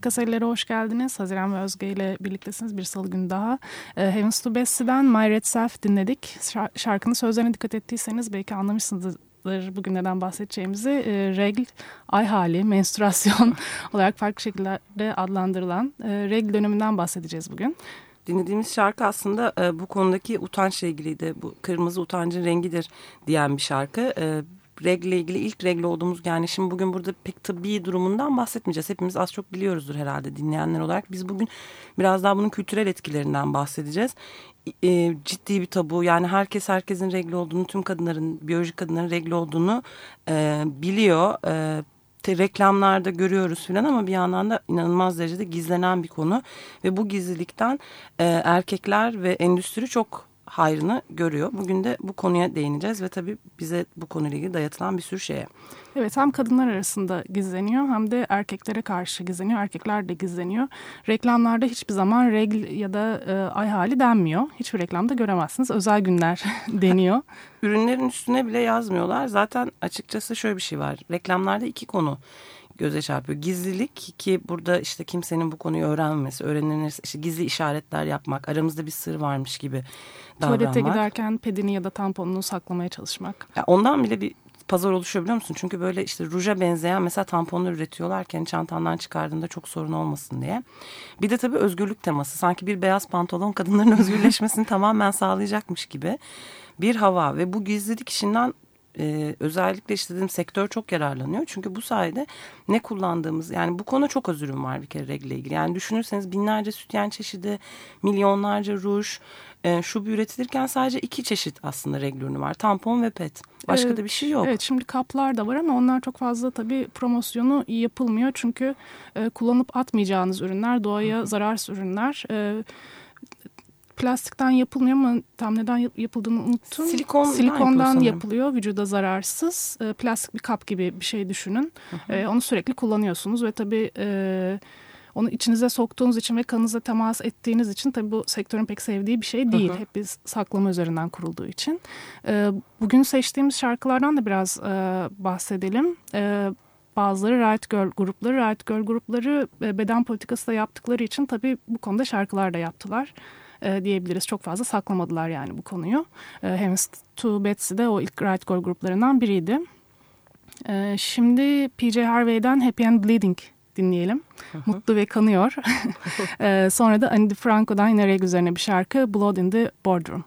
Makaseller'e hoş geldiniz. Haziran ve Özge ile birliktesiniz bir salı günü daha. E, Heavens to Bessie'den My Red Self dinledik. Şarkının sözlerine dikkat ettiyseniz belki anlamışsınızdır bugün neden bahsedeceğimizi. E, regl, ay hali, menstruasyon olarak farklı şekillerde adlandırılan e, regl döneminden bahsedeceğiz bugün. Dinlediğimiz şarkı aslında e, bu konudaki utançla ilgiliydi. Bu kırmızı utancın rengidir diyen bir şarkı. E, regle ilgili ilk regle olduğumuz yani şimdi bugün burada pek tıbbi durumundan bahsetmeyeceğiz. Hepimiz az çok biliyoruzdur herhalde dinleyenler olarak. Biz bugün biraz daha bunun kültürel etkilerinden bahsedeceğiz. E, ciddi bir tabu yani herkes herkesin regle olduğunu tüm kadınların biyolojik kadınların regle olduğunu e, biliyor. E, te reklamlarda görüyoruz filan ama bir yandan da inanılmaz derecede gizlenen bir konu ve bu gizlilikten e, erkekler ve endüstri çok hayrını görüyor. Bugün de bu konuya değineceğiz ve tabii bize bu konuyla ilgili dayatılan bir sürü şeye. Evet hem kadınlar arasında gizleniyor hem de erkeklere karşı gizleniyor. Erkekler de gizleniyor. Reklamlarda hiçbir zaman regl ya da e, ay hali denmiyor. Hiçbir reklamda göremezsiniz. Özel günler deniyor. Ürünlerin üstüne bile yazmıyorlar. Zaten açıkçası şöyle bir şey var. Reklamlarda iki konu göze çarpıyor. Gizlilik ki burada işte kimsenin bu konuyu öğrenmemesi, öğrenilirse işte gizli işaretler yapmak, aramızda bir sır varmış gibi davranmak. Tuvalete giderken pedini ya da tamponunu saklamaya çalışmak. Ya ondan bile bir pazar oluşuyor biliyor musun? Çünkü böyle işte ruja benzeyen mesela tamponlar üretiyorlarken çantandan çıkardığında çok sorun olmasın diye. Bir de tabii özgürlük teması. Sanki bir beyaz pantolon kadınların özgürleşmesini tamamen sağlayacakmış gibi bir hava ve bu gizlilik işinden e, özellikle işte dedim sektör çok yararlanıyor. Çünkü bu sayede ne kullandığımız yani bu konu çok az ürün var bir kere regle ilgili. Yani düşünürseniz binlerce sütyen çeşidi, milyonlarca ruj, e, şu bir üretilirken sadece iki çeşit aslında regl ürünü var. Tampon ve pet. Başka evet, da bir şey yok. Evet şimdi kaplar da var ama onlar çok fazla tabii promosyonu yapılmıyor. Çünkü e, kullanıp atmayacağınız ürünler, doğaya zararsız ürünler. E, plastikten yapılmıyor ama tam neden yapıldığını unuttum. Silikon Silikondan yapılıyor. Vücuda zararsız. E, plastik bir kap gibi bir şey düşünün. E, onu sürekli kullanıyorsunuz ve tabii e, onu içinize soktuğunuz için ve kanınıza temas ettiğiniz için tabii bu sektörün pek sevdiği bir şey değil. Hı hı. Hep biz saklama üzerinden kurulduğu için. E, bugün seçtiğimiz şarkılardan da biraz e, bahsedelim. E, bazıları Riot Girl grupları, Riot Girl grupları e, beden politikası da yaptıkları için tabii bu konuda şarkılar da yaptılar e, diyebiliriz. Çok fazla saklamadılar yani bu konuyu. E, Heavens to Betsy de o ilk Right Girl gruplarından biriydi. E, şimdi PJ Harvey'den Happy and Bleeding dinleyelim. Mutlu ve kanıyor. e, sonra da Andy Franco'dan yine reg üzerine bir şarkı Blood in the Boardroom.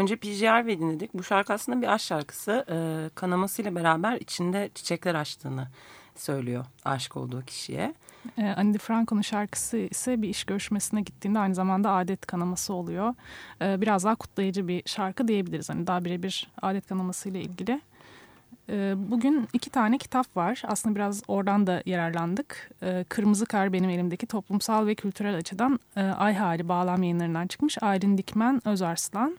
Önce PGR dinledik. Bu şarkı aslında bir aşk şarkısı. Ee, kanamasıyla beraber içinde çiçekler açtığını söylüyor aşık olduğu kişiye. Ee, Andy Franco'nun şarkısı ise bir iş görüşmesine gittiğinde aynı zamanda adet kanaması oluyor. Ee, biraz daha kutlayıcı bir şarkı diyebiliriz. Hani daha birebir adet kanaması ile ilgili. Ee, bugün iki tane kitap var. Aslında biraz oradan da yararlandık. Ee, Kırmızı Kar benim elimdeki toplumsal ve kültürel açıdan e, Ay Hali bağlam yayınlarından çıkmış. Aylin Dikmen Özarslan.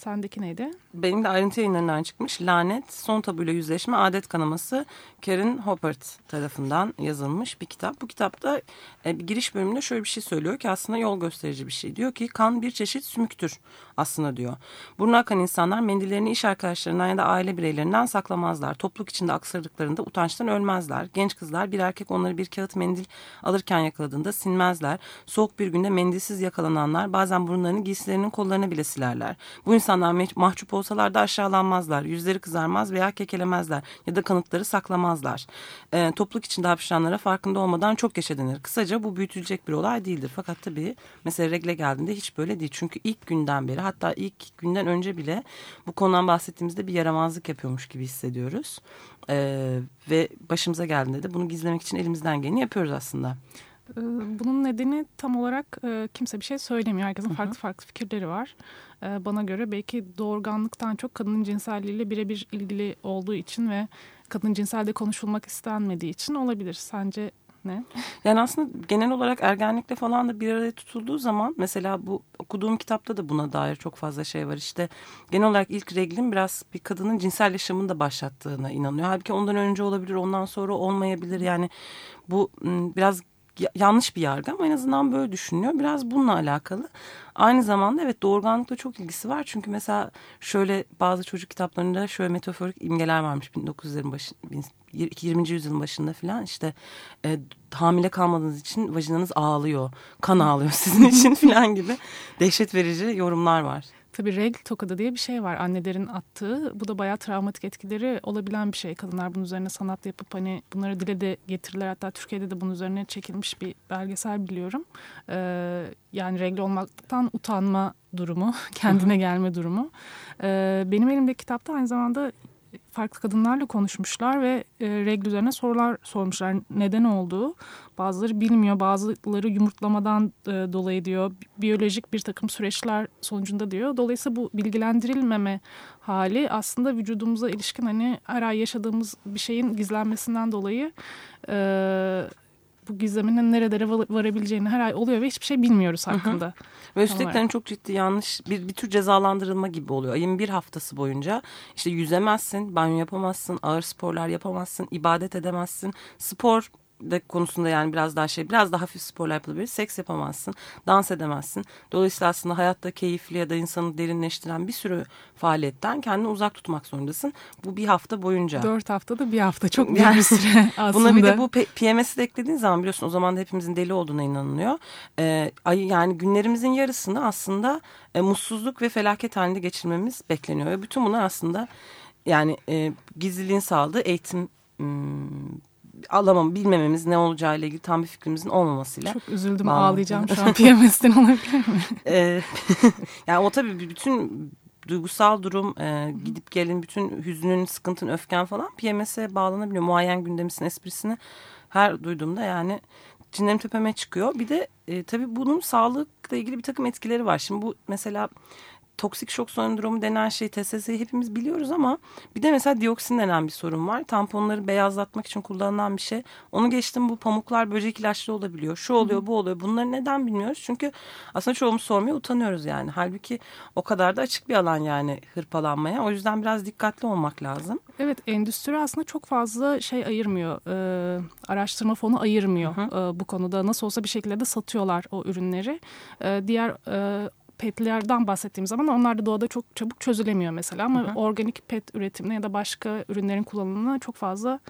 Sendeki neydi? Benim de ayrıntı yayınlarından çıkmış. Lanet, Son Tabuyla Yüzleşme, Adet Kanaması Karen Hoppert tarafından yazılmış bir kitap. Bu kitapta e, bir giriş bölümünde şöyle bir şey söylüyor ki aslında yol gösterici bir şey. Diyor ki kan bir çeşit sümüktür aslında diyor. Burnu akan insanlar mendillerini iş arkadaşlarından ya da aile bireylerinden saklamazlar. Topluluk içinde aksırdıklarında utançtan ölmezler. Genç kızlar bir erkek onları bir kağıt mendil alırken yakaladığında sinmezler. Soğuk bir günde mendilsiz yakalananlar bazen burunlarını giysilerinin kollarına bile silerler. Bu insanlar mahcup olsalar da aşağılanmazlar. Yüzleri kızarmaz veya kekelemezler ya da kanıtları saklamazlar. E, topluluk içinde hapşıranlara farkında olmadan çok yaşa denir. Kısaca bu büyütülecek bir olay değildir. Fakat tabii mesela regle geldiğinde hiç böyle değil. Çünkü ilk günden beri hatta ilk günden önce bile bu konudan bahsettiğimizde bir yaramazlık yapıyormuş gibi hissediyoruz. Ee, ve başımıza geldiğinde de bunu gizlemek için elimizden geleni yapıyoruz aslında. Ee, bunun nedeni tam olarak e, kimse bir şey söylemiyor. Herkesin farklı farklı fikirleri var. Ee, bana göre belki doğurganlıktan çok kadının cinselliğiyle birebir ilgili olduğu için ve kadın cinselde konuşulmak istenmediği için olabilir. Sence ne? Yani aslında genel olarak ergenlikle falan da bir araya tutulduğu zaman mesela bu okuduğum kitapta da buna dair çok fazla şey var. İşte genel olarak ilk reglin biraz bir kadının cinsel yaşamını da başlattığına inanıyor. Halbuki ondan önce olabilir, ondan sonra olmayabilir. Yani bu biraz yanlış bir yargı ama en azından böyle düşünüyor. Biraz bununla alakalı. Aynı zamanda evet doğurganlıkla çok ilgisi var. Çünkü mesela şöyle bazı çocuk kitaplarında şöyle metaforik imgeler varmış 1900'lerin başı, 20. yüzyılın başında falan işte e, hamile kalmadığınız için vajinanız ağlıyor, kan ağlıyor sizin için falan gibi dehşet verici yorumlar var. Tabii regl tokadı diye bir şey var annelerin attığı. Bu da bayağı travmatik etkileri olabilen bir şey. Kadınlar bunun üzerine sanat yapıp hani bunları dile de getirirler. Hatta Türkiye'de de bunun üzerine çekilmiş bir belgesel biliyorum. Ee, yani regl olmaktan utanma durumu, kendine gelme durumu. Ee, benim elimdeki kitapta aynı zamanda farklı kadınlarla konuşmuşlar ve e, regl üzerine sorular sormuşlar. Neden olduğu. Bazıları bilmiyor, bazıları yumurtlamadan e, dolayı diyor. Biyolojik bir takım süreçler sonucunda diyor. Dolayısıyla bu bilgilendirilmeme hali aslında vücudumuza ilişkin hani her ay yaşadığımız bir şeyin gizlenmesinden dolayı e, bu gizleminin nerelere varabileceğini her ay oluyor ve hiçbir şey bilmiyoruz hakkında. Hı hı. Ve üstelik hani çok ciddi yanlış bir, bir tür cezalandırılma gibi oluyor. Ayın bir haftası boyunca işte yüzemezsin, banyo yapamazsın, ağır sporlar yapamazsın, ibadet edemezsin. Spor de konusunda yani biraz daha şey biraz daha hafif sporlar yapılabilir. Seks yapamazsın, dans edemezsin. Dolayısıyla aslında hayatta keyifli ya da insanı derinleştiren bir sürü faaliyetten kendini uzak tutmak zorundasın. Bu bir hafta boyunca. Dört haftada bir hafta çok yani, bir süre aslında. Buna bir de bu PMS'i de eklediğin zaman biliyorsun o zaman da hepimizin deli olduğuna inanılıyor. Ee, yani günlerimizin yarısını aslında e, mutsuzluk ve felaket halinde geçirmemiz bekleniyor. Ve bütün bunlar aslında yani e, gizliliğin sağladığı eğitim alamam bilmememiz ne olacağı ile ilgili tam bir fikrimizin olmamasıyla. Çok üzüldüm bağlı. ağlayacağım şu an PMS'den olabilir mi? Ee, yani o tabii bütün duygusal durum e, gidip gelin bütün hüznün, sıkıntın, öfken falan PMS'e bağlanabiliyor. Muayyen gündemisin esprisini her duyduğumda yani cinlerim tepeme çıkıyor. Bir de e, tabii bunun sağlıkla ilgili bir takım etkileri var. Şimdi bu mesela toksik şok sendromu denen şey TSS'yi hepimiz biliyoruz ama bir de mesela dioksin denen bir sorun var. Tamponları beyazlatmak için kullanılan bir şey. Onu geçtim bu pamuklar böcek ilaçlı olabiliyor. Şu oluyor bu oluyor. Bunları neden bilmiyoruz? Çünkü aslında çoğumuz sormaya utanıyoruz yani. Halbuki o kadar da açık bir alan yani hırpalanmaya. O yüzden biraz dikkatli olmak lazım. Evet endüstri aslında çok fazla şey ayırmıyor. E, araştırma fonu ayırmıyor hı hı. E, bu konuda. Nasıl olsa bir şekilde de satıyorlar o ürünleri. E, diğer e, petlerden bahsettiğim zaman onlar da doğada çok çabuk çözülemiyor mesela. Ama hı hı. organik pet üretimine ya da başka ürünlerin kullanımına çok fazla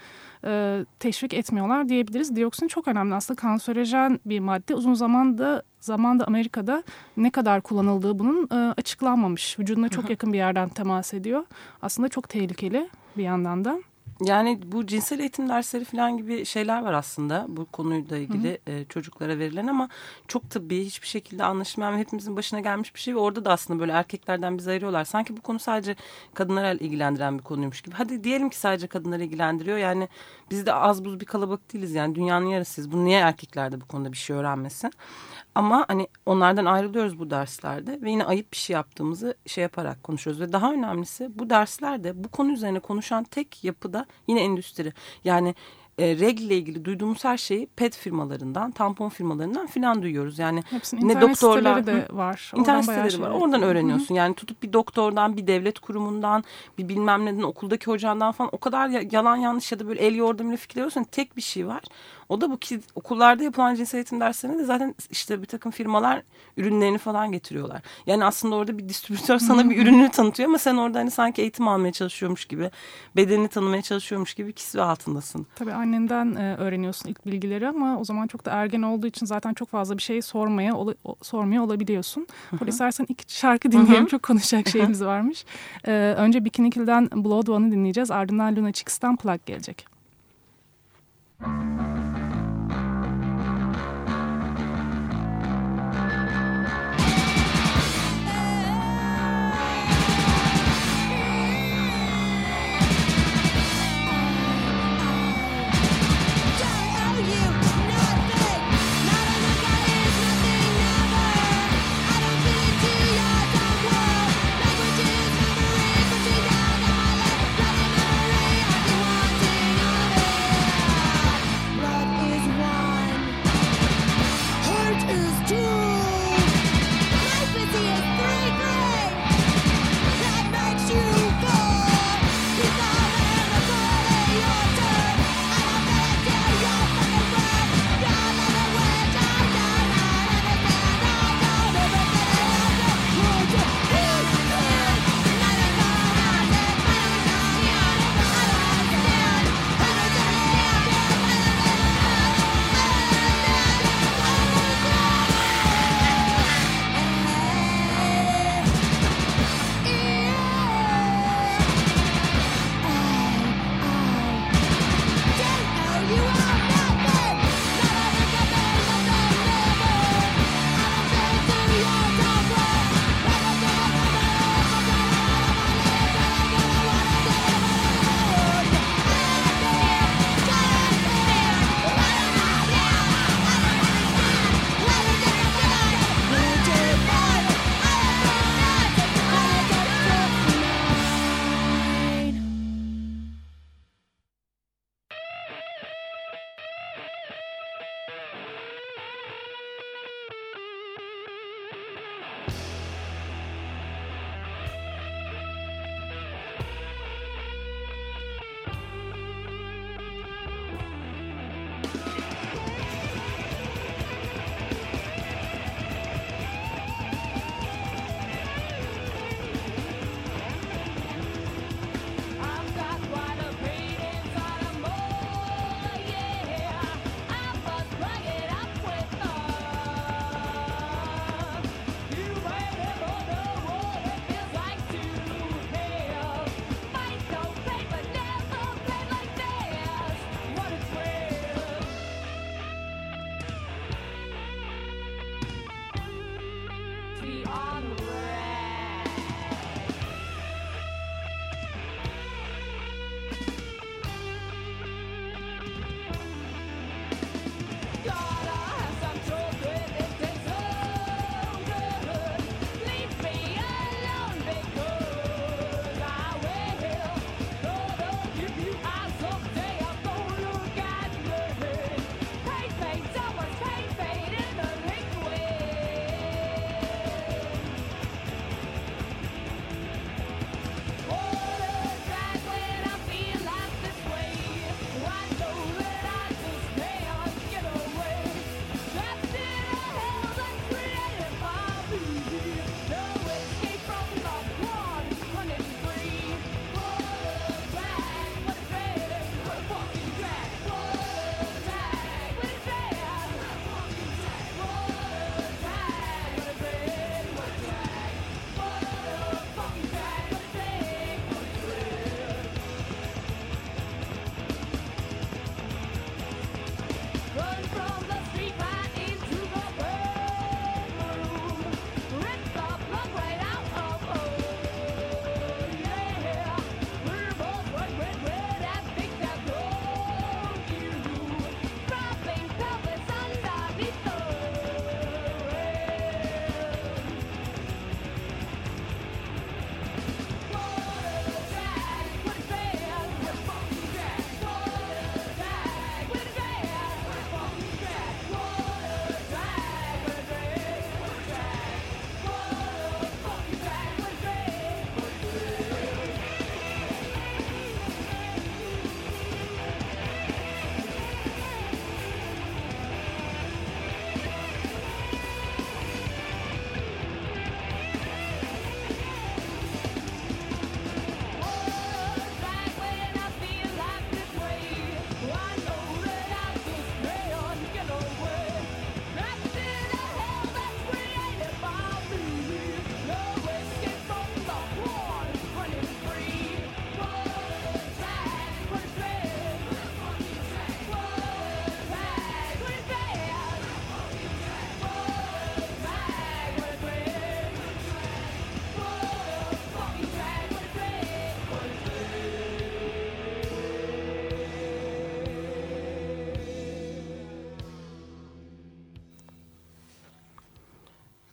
e, teşvik etmiyorlar diyebiliriz. Dioksin çok önemli aslında kanserojen bir madde. Uzun zamanda zamanda Amerika'da ne kadar kullanıldığı bunun e, açıklanmamış. Vücuduna çok hı hı. yakın bir yerden temas ediyor. Aslında çok tehlikeli bir yandan da. Yani bu cinsel eğitim dersleri falan gibi şeyler var aslında bu konuyla ilgili e, çocuklara verilen ama çok tabii hiçbir şekilde anlaşılmayan hepimizin başına gelmiş bir şey ve orada da aslında böyle erkeklerden bizi ayırıyorlar. Sanki bu konu sadece kadınlara ilgilendiren bir konuymuş gibi. Hadi diyelim ki sadece kadınları ilgilendiriyor yani biz de az buz bir kalabalık değiliz yani dünyanın yarısıyız. Bu niye erkekler de bu konuda bir şey öğrenmesin? Ama hani onlardan ayrılıyoruz bu derslerde ve yine ayıp bir şey yaptığımızı şey yaparak konuşuyoruz. Ve daha önemlisi bu derslerde bu konu üzerine konuşan tek yapıda yine endüstri. Yani e, regl ile ilgili duyduğumuz her şeyi pet firmalarından, tampon firmalarından filan duyuyoruz. Yani Hepsinin ne doktorlar de var. İnternet siteleri şey var. Oradan öğreniyorsun. Hı -hı. Yani tutup bir doktordan, bir devlet kurumundan, bir bilmem neden okuldaki hocandan falan o kadar yalan yanlış ya da böyle el yordamıyla fikir alıyorsun. Tek bir şey var. O da bu ki okullarda yapılan cinsel eğitim derslerinde de zaten işte bir takım firmalar ürünlerini falan getiriyorlar. Yani aslında orada bir distribütör sana bir ürünü tanıtıyor ama sen orada hani sanki eğitim almaya çalışıyormuş gibi, bedenini tanımaya çalışıyormuş gibi kisve altındasın. Tabii annenden e, öğreniyorsun ilk bilgileri ama o zaman çok da ergen olduğu için zaten çok fazla bir şey sormaya ol, sormaya olabiliyorsun. Burada istersen ilk şarkı dinleyelim. çok konuşacak şeyimiz varmış. E, önce Bikini Kill'den Blood One'ı dinleyeceğiz. Ardından Luna Chicks'ten Plug gelecek.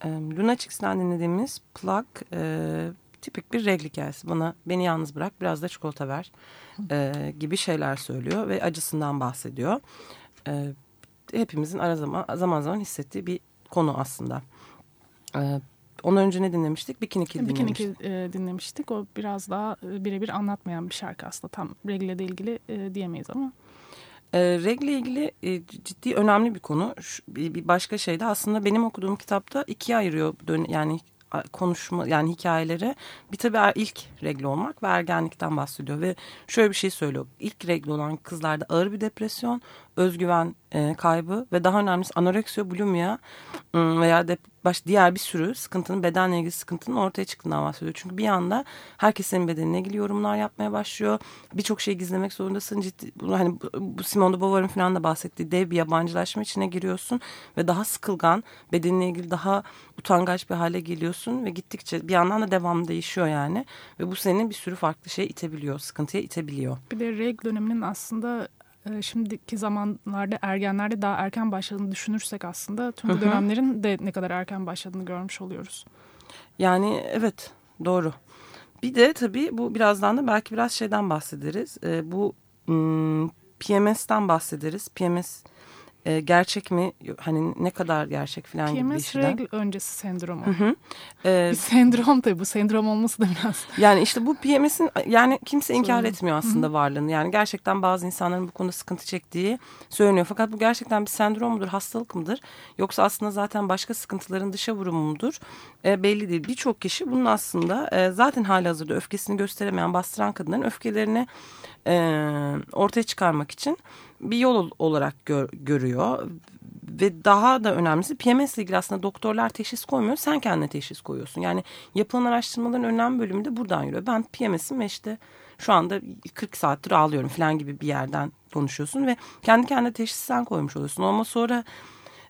Müzik Lunatics'ten dinlediğimiz Plug e, tipik bir regl hikayesi. Bana beni yalnız bırak biraz da çikolata ver e, gibi şeyler söylüyor ve acısından bahsediyor. E, hepimizin ara zaman, zaman zaman hissettiği bir konu aslında. E, Ondan önce ne dinlemiştik? Bikini Kid dinlemiştik. Bikini Kid e, dinlemiştik. O biraz daha e, birebir anlatmayan bir şarkı aslında. Tam regle ile ilgili e, diyemeyiz ama. E, regle ilgili e, ciddi önemli bir konu. Şu, bir, bir başka şey de aslında benim okuduğum kitapta ikiye ayırıyor. Yani konuşma yani hikayeleri bir tabii ilk regle olmak ve ergenlikten bahsediyor ve şöyle bir şey söylüyor. İlk regle olan kızlarda ağır bir depresyon, özgüven e, kaybı ve daha önemlisi anoreksiya, bulimia veya de baş, diğer bir sürü sıkıntının bedenle ilgili sıkıntının ortaya çıktığından bahsediyor. Çünkü bir anda herkes senin bedenine ilgili yorumlar yapmaya başlıyor. Birçok şeyi gizlemek zorundasın. Ciddi, hani bu, bu Simone de Beauvoir'ın falan da bahsettiği dev bir yabancılaşma içine giriyorsun ve daha sıkılgan, bedeninle ilgili daha utangaç bir hale geliyorsun ve gittikçe bir yandan da devamlı değişiyor yani. Ve bu seni bir sürü farklı şeye itebiliyor, sıkıntıya itebiliyor. Bir de reg döneminin aslında şimdiki zamanlarda ergenlerde daha erken başladığını düşünürsek aslında tüm bu dönemlerin de ne kadar erken başladığını görmüş oluyoruz. Yani evet doğru. Bir de tabii bu birazdan da belki biraz şeyden bahsederiz. E, bu PMS'ten bahsederiz. PMS e, gerçek mi hani ne kadar gerçek falan PMS gibi bir şeyden. regl öncesi sendromu. Hı hı. E, bir sendrom tabii bu sendrom olması da biraz. Yani işte bu PMS'in yani kimse inkar etmiyor aslında varlığını. Yani gerçekten bazı insanların bu konuda sıkıntı çektiği söyleniyor. Fakat bu gerçekten bir sendrom mudur, hastalık mıdır? Yoksa aslında zaten başka sıkıntıların dışa vurumu mudur? E, belli değil. Birçok kişi bunun aslında e, zaten hali hazırda öfkesini gösteremeyen, bastıran kadınların öfkelerini e, ortaya çıkarmak için bir yol olarak gör, görüyor. Ve daha da önemlisi PMS ile ilgili aslında doktorlar teşhis koymuyor. Sen kendine teşhis koyuyorsun. Yani yapılan araştırmaların önemli bölümü de buradan yürüyor. Ben PMS'im ve işte şu anda 40 saattir ağlıyorum falan gibi bir yerden konuşuyorsun. Ve kendi kendine teşhis sen koymuş oluyorsun. Ama sonra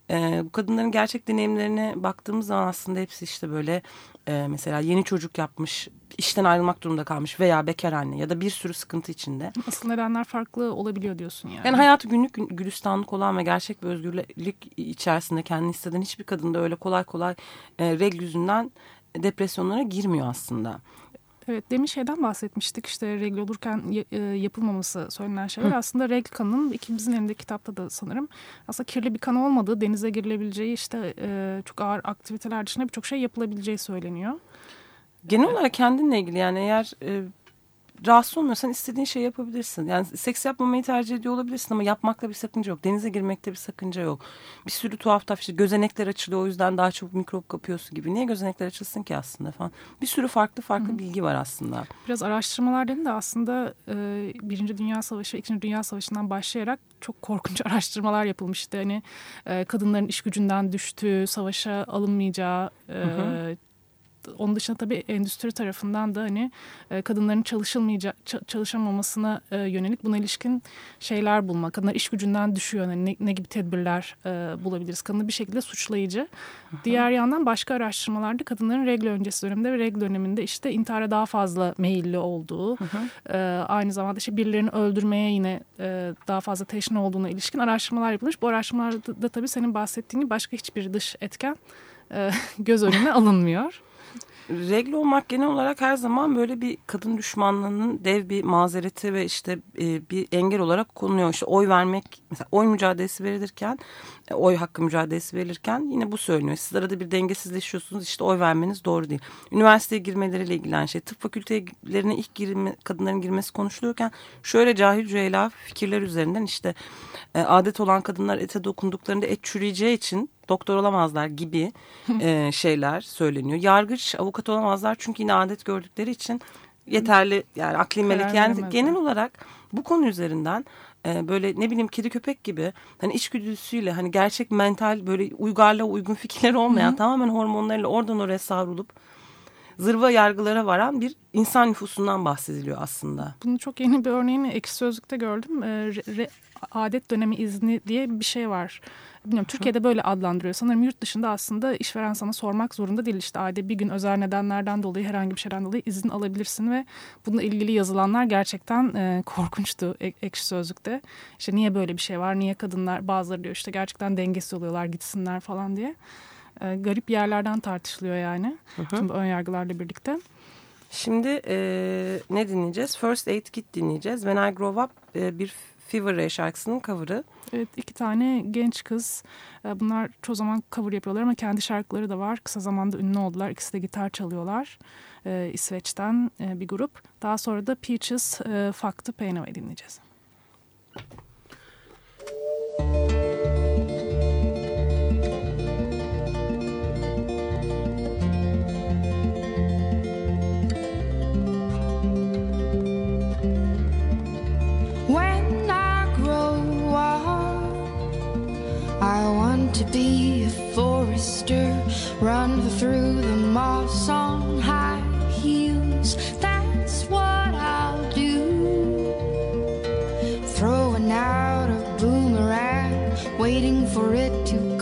e, bu kadınların gerçek deneyimlerine baktığımız zaman aslında hepsi işte böyle e, mesela yeni çocuk yapmış, işten ayrılmak durumunda kalmış veya bekar anne ya da bir sürü sıkıntı içinde. Asıl nedenler farklı olabiliyor diyorsun yani. Yani hayatı günlük gülistanlık olan ve gerçek bir özgürlük içerisinde kendini hisseden hiçbir kadında öyle kolay kolay e, reg yüzünden depresyonlara girmiyor aslında. Evet demin şeyden bahsetmiştik işte regl olurken e, yapılmaması söylenen şeyler. Hı. Aslında regl kanının ikimizin elinde kitapta da sanırım aslında kirli bir kan olmadığı denize girilebileceği işte e, çok ağır aktiviteler dışında birçok şey yapılabileceği söyleniyor. Genel olarak kendinle ilgili yani eğer e, rahatsız olmuyorsan istediğin şey yapabilirsin. Yani seks yapmamayı tercih ediyor olabilirsin ama yapmakta bir sakınca yok. Denize girmekte bir sakınca yok. Bir sürü tuhaf tuhaf işte gözenekler açılıyor o yüzden daha çok mikrop kapıyorsun gibi. Niye gözenekler açılsın ki aslında falan. Bir sürü farklı farklı Hı. bilgi var aslında. Biraz araştırmalar dedin de aslında e, Birinci Dünya Savaşı, İkinci Dünya Savaşı'ndan başlayarak çok korkunç araştırmalar yapılmıştı. Hani e, kadınların iş gücünden düştüğü, savaşa alınmayacağı, e, onun dışında tabii endüstri tarafından da hani e, kadınların çalışılmayacak çalışamamasına e, yönelik buna ilişkin şeyler bulmak. Kadınlar iş gücünden düşüyor. Hani ne, ne gibi tedbirler e, bulabiliriz? Kadını bir şekilde suçlayıcı. Hı Diğer yandan başka araştırmalarda kadınların regl öncesi döneminde ve regl döneminde işte intihara daha fazla meyilli olduğu, hı. aynı zamanda işte birilerini öldürmeye yine daha fazla teşne olduğuna ilişkin araştırmalar yapılmış. Bu araştırmalarda da tabii senin bahsettiğin gibi başka hiçbir dış etken göz önüne alınmıyor regl olmak genel olarak her zaman böyle bir kadın düşmanlığının dev bir mazereti ve işte e, bir engel olarak konuluyor. İşte oy vermek, mesela oy mücadelesi verilirken, e, oy hakkı mücadelesi verilirken yine bu söyleniyor. Siz arada bir dengesizleşiyorsunuz işte oy vermeniz doğru değil. Üniversiteye girmeleriyle ilgilen şey, tıp fakültelerine ilk girme, kadınların girmesi konuşuluyorken şöyle cahil cühela fikirler üzerinden işte e, adet olan kadınlar ete dokunduklarında et çürüyeceği için doktor olamazlar gibi e, şeyler söyleniyor. Yargıç avukat olamazlar çünkü yine adet gördükleri için yeterli yani akli melek yani genel olarak bu konu üzerinden e, böyle ne bileyim kedi köpek gibi hani içgüdüsüyle hani gerçek mental böyle uygarlığa uygun fikirler olmayan Hı. tamamen hormonlarıyla oradan oraya savrulup zırva yargılara varan bir insan nüfusundan bahsediliyor aslında. Bunu çok yeni bir örneğini ekşi sözlükte gördüm. E, re, adet dönemi izni diye bir şey var. Bilmiyorum Türkiye'de böyle adlandırıyor. Sanırım yurt dışında aslında işveren sana sormak zorunda değil. İşte ayda bir gün özel nedenlerden dolayı herhangi bir şeyden dolayı izin alabilirsin ve bununla ilgili yazılanlar gerçekten e, korkunçtu ek, ekşi sözlükte. İşte niye böyle bir şey var? Niye kadınlar bazıları diyor işte gerçekten dengesiz oluyorlar gitsinler falan diye. E, garip yerlerden tartışılıyor yani. Hı hı. Tüm ön yargılarla birlikte. Şimdi e, ne dinleyeceğiz? First Aid Kit dinleyeceğiz. When I Grow Up e, bir Fever Ray şarkısının cover'ı. Evet iki tane genç kız. E, bunlar çoğu zaman cover yapıyorlar ama kendi şarkıları da var. Kısa zamanda ünlü oldular. İkisi de gitar çalıyorlar. Ee, İsveç'ten e, bir grup. Daha sonra da Peaches e, Fuck the Pain Away dinleyeceğiz. to be a forester, run through the moss on high heels. That's what I'll do. Throwing out a boomerang, waiting for it to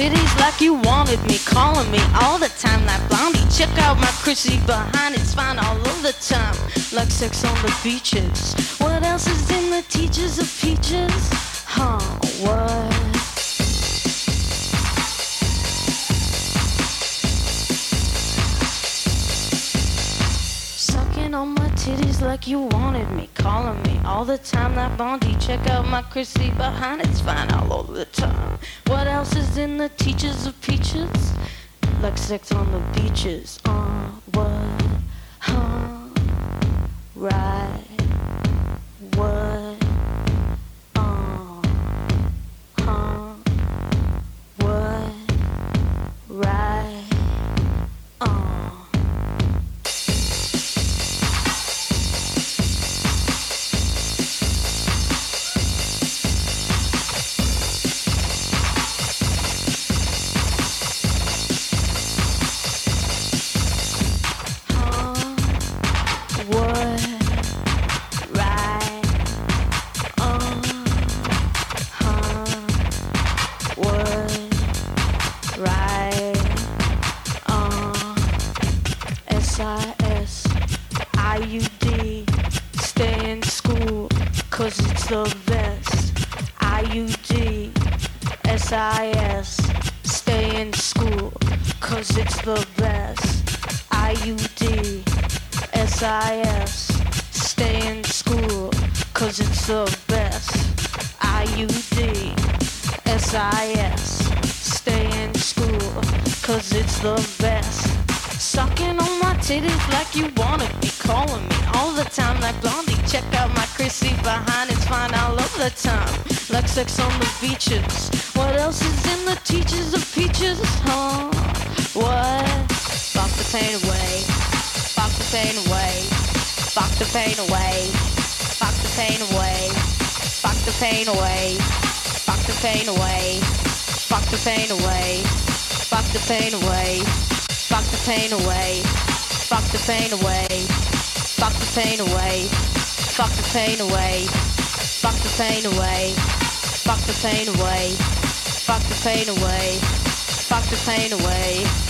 titties like you wanted me, calling me all the time. That blondie, check out my Chrissy behind, it's fine all of the time. Like sex on the beaches. What else is in the teachers of peaches? Huh, what? Titties like you wanted me, calling me all the time. That Bondi, check out my Chrissy behind, it's fine all over the time. What else is in the teachers of peaches? Like sex on the beaches. Uh, what? Huh? Right. IUD, SIS, stay in school, cause it's the best. IUD, SIS, stay in school, cause it's the best. Sucking on my titties like you wanna be calling me all the time like Blondie. Check out my Chrissy behind, it's fine all of the time. Like sex on the beaches. What else is in the teachers of peaches, huh? What? Fuck the pain away. Fuck the pain away. Fuck the pain away. Fuck the pain away. Fuck the pain away. Fuck the pain away. Fuck the pain away. Fuck the pain away. Fuck the pain away. Fuck the pain away. Fuck the pain away. Fuck the pain away. Fuck the pain away. Fuck the pain away. Fuck the pain away. Fuck the pain away.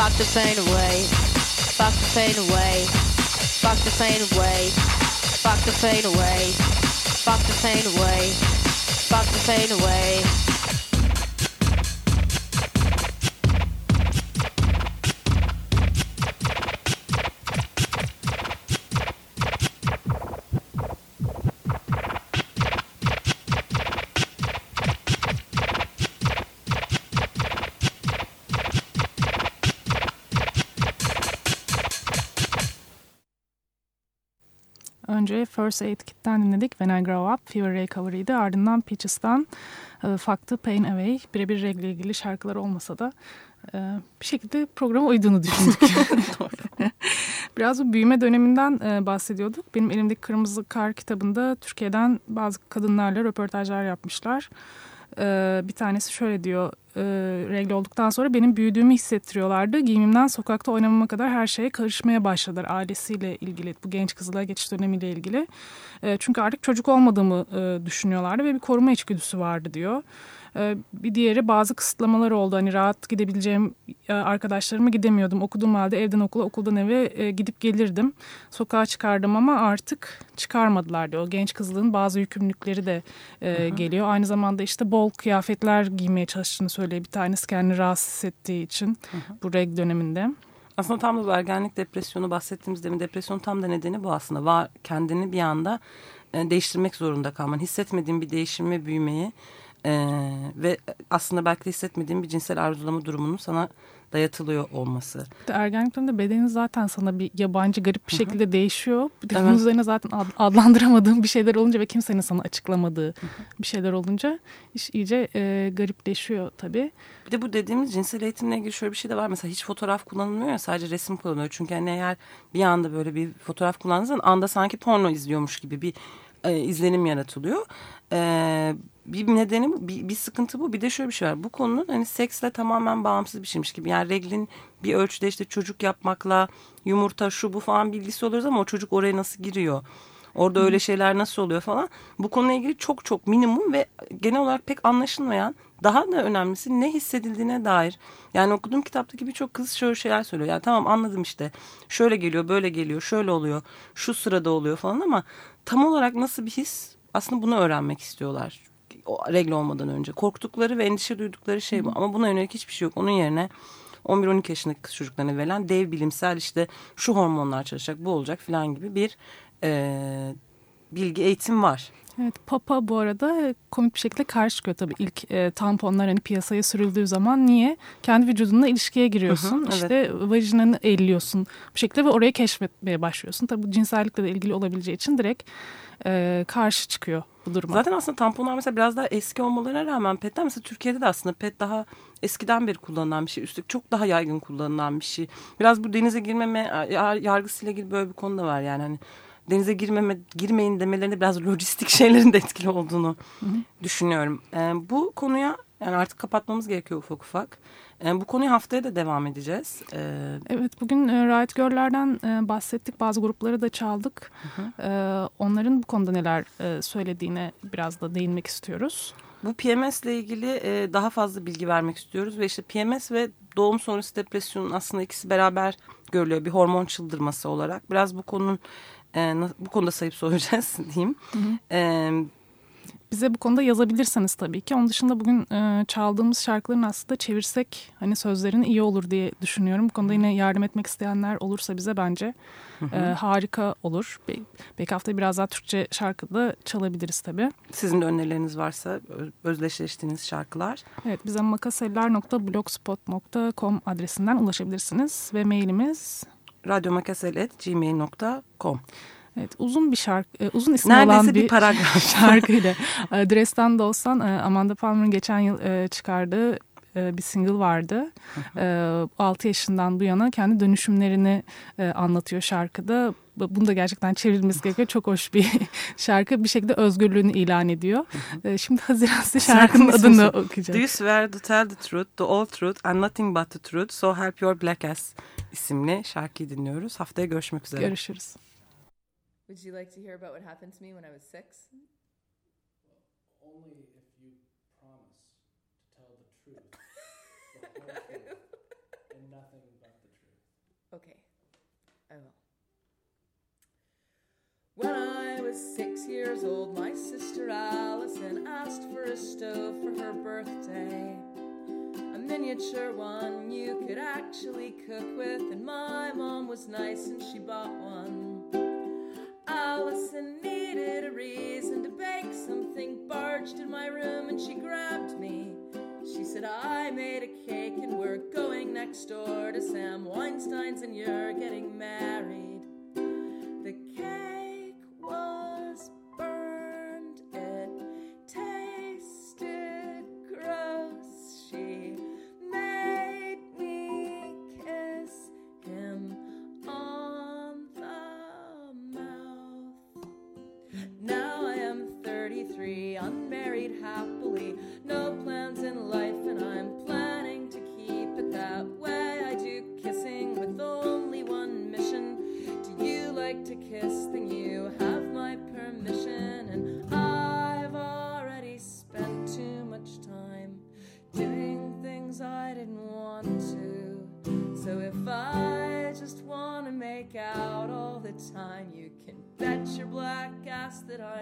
Fuck the pain away. Fuck the pain away. Fuck the pain away. Fuck the pain away. Fuck the pain away. Fuck the pain away. First Aid Kit'ten dinledik. When I Grow Up, Fever Ray cover'ıydı. Ardından Peaches'tan e, Fuck the Pain Away. Birebir regle ilgili şarkılar olmasa da e, bir şekilde programa uyduğunu düşündük. Biraz bu büyüme döneminden e, bahsediyorduk. Benim elimdeki Kırmızı Kar kitabında Türkiye'den bazı kadınlarla röportajlar yapmışlar. E, bir tanesi şöyle diyor. E, regle olduktan sonra benim büyüdüğümü hissettiriyorlardı. Giyimimden sokakta oynamama kadar her şeye karışmaya başladılar. Ailesiyle ilgili, bu genç kızıla geçiş dönemiyle ilgili. E, çünkü artık çocuk olmadığımı e, düşünüyorlardı ve bir koruma içgüdüsü vardı diyor. E, bir diğeri bazı kısıtlamalar oldu. Hani rahat gidebileceğim e, arkadaşlarıma gidemiyordum. Okuduğum halde evden okula, okuldan eve e, gidip gelirdim. Sokağa çıkardım ama artık çıkarmadılar diyor. Genç kızlığın bazı yükümlülükleri de e, geliyor. Aynı zamanda işte bol kıyafetler giymeye çalıştığını söylüyor. Bir tanesi kendini rahatsız hissettiği için bu reg döneminde. Aslında tam da bu ergenlik depresyonu bahsettiğimiz demin depresyonun tam da nedeni bu aslında. Var kendini bir anda değiştirmek zorunda kalman. Hissetmediğin bir değişim ve büyümeyi e, ve aslında belki de hissetmediğin bir cinsel arzulama durumunun sana dayatılıyor olması. Bir de ergenlik döneminde bedenin zaten sana bir yabancı garip bir şekilde değişiyor. Bir de bunun Evet. üzerine zaten ad- adlandıramadığın bir şeyler olunca ve kimsenin sana açıklamadığı bir şeyler olunca iş iyice e, garipleşiyor tabii. Bir de bu dediğimiz cinsel eğitimle ilgili şöyle bir şey de var. Mesela hiç fotoğraf kullanılmıyor ya sadece resim kullanılıyor. Çünkü hani eğer bir anda böyle bir fotoğraf kullandıysan anda sanki porno izliyormuş gibi bir e, izlenim yaratılıyor. E, bir nedeni bu, bir, bir sıkıntı bu. Bir de şöyle bir şey var. Bu konunun hani seksle tamamen bağımsız bir şeymiş gibi. Yani reglin bir ölçüde işte çocuk yapmakla yumurta şu bu falan bilgisi oluyoruz ama o çocuk oraya nasıl giriyor? Orada öyle şeyler nasıl oluyor falan. Bu konuyla ilgili çok çok minimum ve genel olarak pek anlaşılmayan daha da önemlisi ne hissedildiğine dair. Yani okuduğum kitaptaki birçok kız şöyle şeyler söylüyor. Yani tamam anladım işte şöyle geliyor böyle geliyor şöyle oluyor şu sırada oluyor falan ama tam olarak nasıl bir his aslında bunu öğrenmek istiyorlar. O regle olmadan önce. Korktukları ve endişe duydukları şey bu. Ama buna yönelik hiçbir şey yok. Onun yerine 11-12 yaşındaki kız çocuklarına verilen dev bilimsel işte şu hormonlar çalışacak bu olacak falan gibi bir e, bilgi eğitim var. Evet Papa bu arada komik bir şekilde karşı çıkıyor tabii ilk e, tamponlar hani piyasaya sürüldüğü zaman. Niye? Kendi vücudunla ilişkiye giriyorsun. Hı hı, evet. işte vajinanı elliyorsun bu şekilde ve orayı keşfetmeye başlıyorsun. Tabii bu cinsellikle de ilgili olabileceği için direkt e, karşı çıkıyor bu duruma. Zaten aslında tamponlar mesela biraz daha eski olmalarına rağmen petler mesela Türkiye'de de aslında pet daha eskiden beri kullanılan bir şey. Üstelik çok daha yaygın kullanılan bir şey. Biraz bu denize girmeme yar- yargısıyla ilgili böyle bir konu da var yani hani denize girmeme, girmeyin demelerinde biraz lojistik şeylerin de etkili olduğunu düşünüyorum. E, bu konuya yani artık kapatmamız gerekiyor ufak ufak. E, bu konuyu haftaya da devam edeceğiz. E, Evet bugün e, Riot Girl'lerden e, bahsettik. Bazı grupları da çaldık. E, onların bu konuda neler e, söylediğine biraz da değinmek istiyoruz. Bu PMS ile ilgili e, daha fazla bilgi vermek istiyoruz ve işte PMS ve doğum sonrası depresyonun aslında ikisi beraber görülüyor bir hormon çıldırması olarak. Biraz bu konunun e, bu konuda sayıp soracağız diyeyim. E, Bize bu konuda yazabilirseniz tabii ki. Onun dışında bugün e, çaldığımız şarkıların aslında çevirsek hani sözlerini iyi olur diye düşünüyorum. Bu konuda yine yardım etmek isteyenler olursa bize bence e, harika olur. Be- belki haftaya biraz daha Türkçe şarkı da çalabiliriz tabii. sizin de önerileriniz varsa özdeşleştiğiniz şarkılar. Evet bize makaseller.blogspot.com adresinden ulaşabilirsiniz. Ve mailimiz radyomakasel.gmail.com evet, uzun bir şarkı, e, uzun ismi Neredeyse olan bir bir, paragraf. şarkıyla. Dresden de olsan e, Amanda Palmer'ın geçen yıl e, çıkardığı e, bir single vardı. E, 6 yaşından bu yana kendi dönüşümlerini e, anlatıyor şarkıda. Bu- Bunu da gerçekten çevrilmesi gerekiyor. Çok hoş bir şarkı. Bir şekilde özgürlüğünü ilan ediyor. E, Şimdi Haziran size şarkının adını okuyacak. Do you swear to tell the truth, the whole truth and nothing but the truth so help your black ass isimli şarkıyı dinliyoruz. Haftaya görüşmek üzere. Görüşürüz. Would you like to hear about what happened to me when I was six? Only if you promise truth, the whole truth, and nothing but the truth. Okay, I will. When I was six years old, my sister Allison asked for a stove for her birthday. A miniature one you could actually cook with, and my mom was nice and she bought one. Allison needed a reason to bake something, barged in my room and she grabbed me. She said, I made a cake and we're going next door to Sam Weinstein's and you're getting married.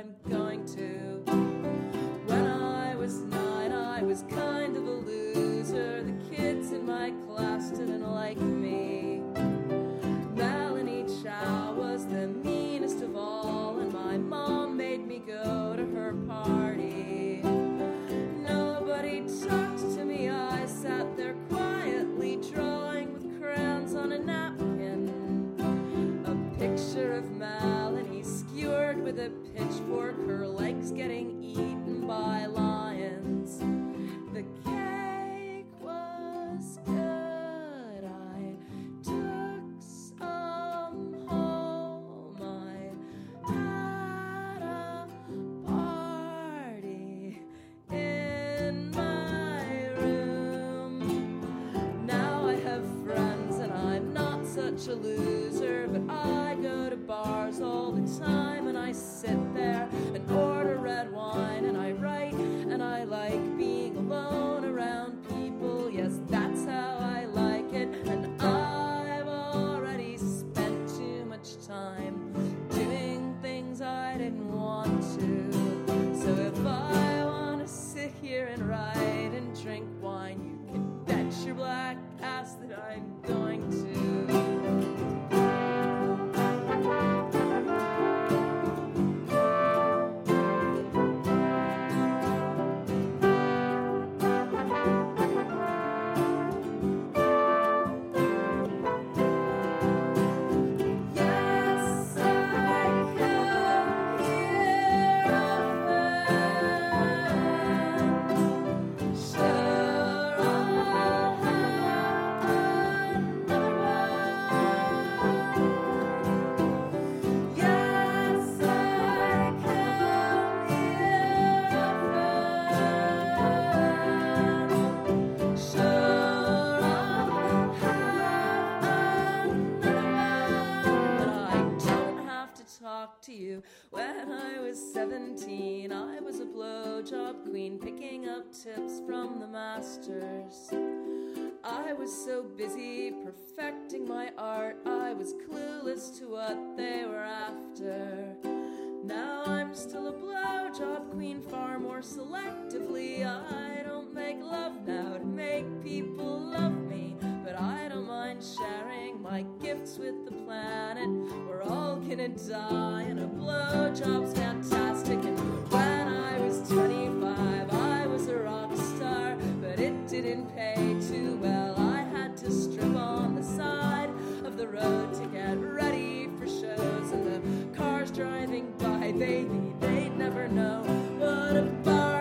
I'm going to. When I was nine, I was kind of a loser. The kids in my class to lose. 17, I was a blowjob queen picking up tips from the masters. I was so busy perfecting my art, I was clueless to what they were after. Now I'm still a blowjob queen, far more selectively. I don't make love now to make people love me, but I don't mind sharing my gifts with the planet. We're all gonna die, and a blowjob's fantastic. And when I was 25, I was a rock star, but it didn't pay too well. I had to strip on the side of the road to get ready for shows, and the cars driving by, baby, they'd never know what a bargain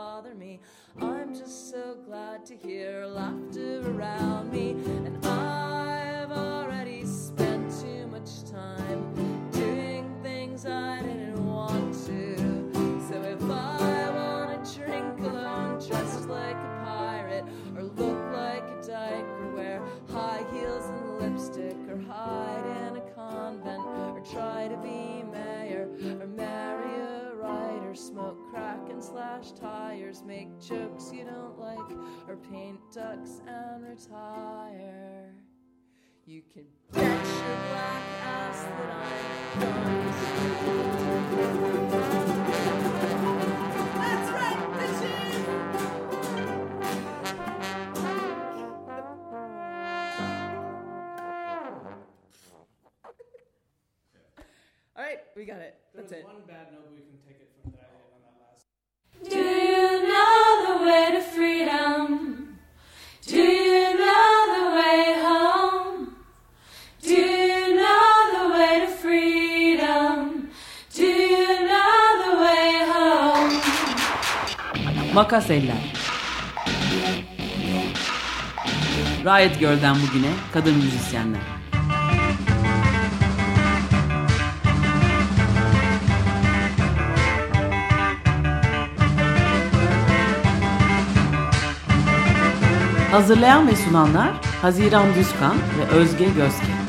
bother me. I'm just so glad to hear laughter around me, ducks and retire. You can bet your black ass that I'm going That's right, bitches! All right, we got it. That's There's it. one bad note we can take it from that I hit on that last. Do you know the way to freedom? Makas Eller. Riot Girl'den bugüne kadın müzisyenler. Hazırlayan ve sunanlar Haziran Düzkan ve Özge Gözke.